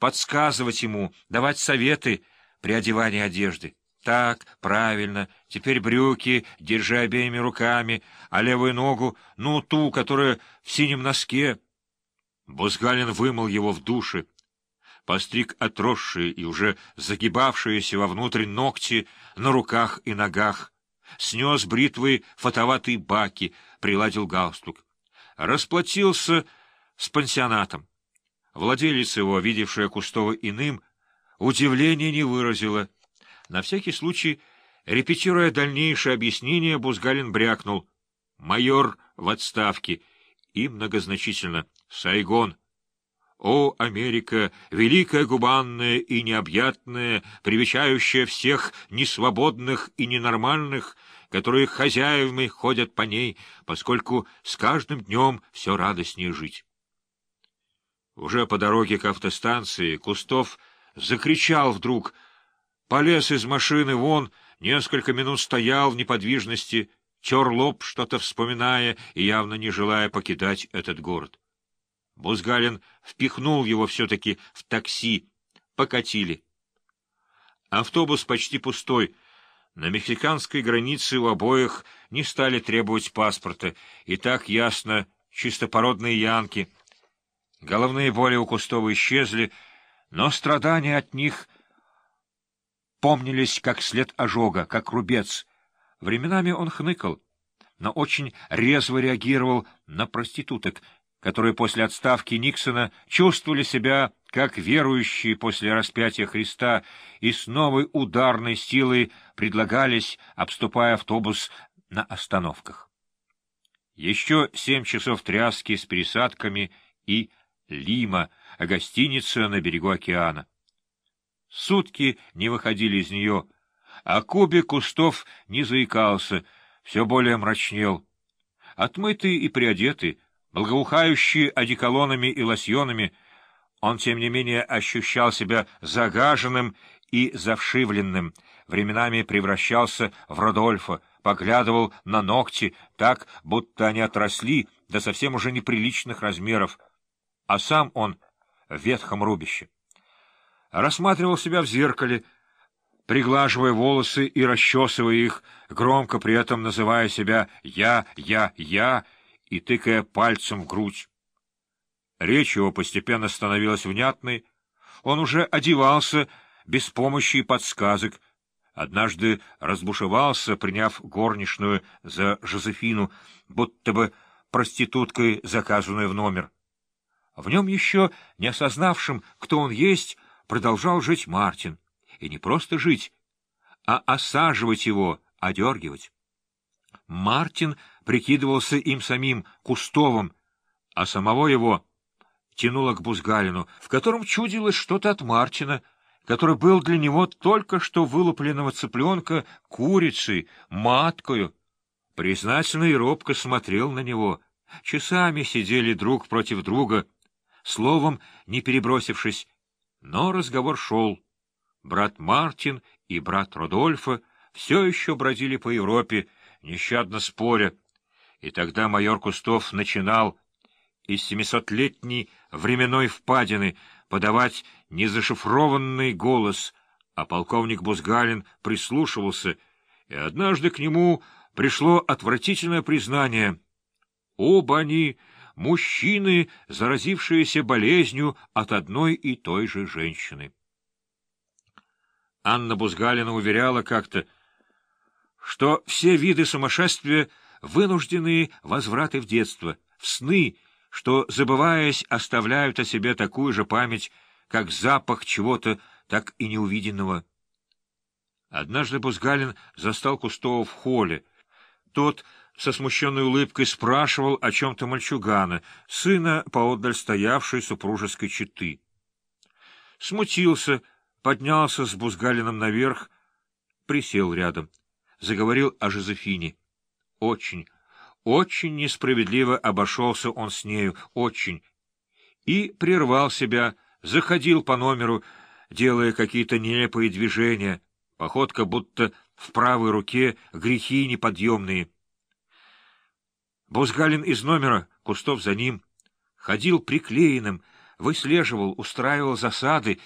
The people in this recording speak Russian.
подсказывать ему, давать советы при одевании одежды. Так, правильно, теперь брюки, держи обеими руками, а левую ногу, ну, ту, которая в синем носке. Бузгалин вымыл его в душе, постриг отросшие и уже загибавшиеся вовнутрь ногти на руках и ногах, снес бритвы фотоватые баки, приладил галстук. Расплатился с пансионатом. Владелец его, видевшая Кустова иным, удивления не выразила. На всякий случай, репетируя дальнейшее объяснение, Бузгалин брякнул. «Майор в отставке» и многозначительно «Сайгон». О, Америка, великая губанная и необъятная, привечающая всех несвободных и ненормальных, которые хозяевами ходят по ней, поскольку с каждым днем все радостнее жить. Уже по дороге к автостанции Кустов закричал вдруг, полез из машины вон, несколько минут стоял в неподвижности, тер лоб, что-то вспоминая и явно не желая покидать этот город. Бузгалин впихнул его все-таки в такси, покатили. Автобус почти пустой. На мексиканской границе у обоих не стали требовать паспорта, и так ясно чистопородные янки — Головные боли у Кустова исчезли, но страдания от них помнились как след ожога, как рубец. Временами он хныкал, но очень резво реагировал на проституток, которые после отставки Никсона чувствовали себя как верующие после распятия Христа и с новой ударной силой предлагались, обступая автобус на остановках. Еще семь часов тряски с пересадками и Лима, гостиница на берегу океана. Сутки не выходили из нее, а Кубе Кустов не заикался, все более мрачнел. Отмытый и приодетый, благоухающий одеколонами и лосьонами, он, тем не менее, ощущал себя загаженным и завшивленным, временами превращался в Родольфа, поглядывал на ногти так, будто они отросли до совсем уже неприличных размеров — а сам он в ветхом рубище. Рассматривал себя в зеркале, приглаживая волосы и расчесывая их, громко при этом называя себя «я, я, я» и тыкая пальцем в грудь. Речь его постепенно становилась внятной, он уже одевался без помощи и подсказок, однажды разбушевался, приняв горничную за Жозефину, будто бы проституткой, заказанную в номер. В нем еще, не осознавшим, кто он есть, продолжал жить Мартин. И не просто жить, а осаживать его, одергивать. Мартин прикидывался им самим Кустовым, а самого его тянуло к Бузгалину, в котором чудилось что-то от Мартина, который был для него только что вылупленного цыпленка курицей, маткою. Признательно и робко смотрел на него. Часами сидели друг против друга — словом не перебросившись, но разговор шел. Брат Мартин и брат Родольфа все еще бродили по Европе, нещадно споря, и тогда майор Кустов начинал из семисотлетней временной впадины подавать незашифрованный голос, а полковник Бузгалин прислушивался, и однажды к нему пришло отвратительное признание. Оба они мужчины, заразившиеся болезнью от одной и той же женщины. Анна Бузгалина уверяла как-то, что все виды сумасшествия — вынужденные возвраты в детство, в сны, что, забываясь, оставляют о себе такую же память, как запах чего-то так и неувиденного. Однажды Бузгалин застал Кустова в холле. Тот со смущенной улыбкой спрашивал о чем-то мальчугана, сына поодаль стоявшей супружеской четы. Смутился, поднялся с Бузгалином наверх, присел рядом, заговорил о Жозефине. Очень, очень несправедливо обошелся он с нею, очень. И прервал себя, заходил по номеру, делая какие-то нелепые движения, походка будто в правой руке грехи неподъемные — Бузгалин из номера, Кустов за ним, ходил приклеенным, выслеживал, устраивал засады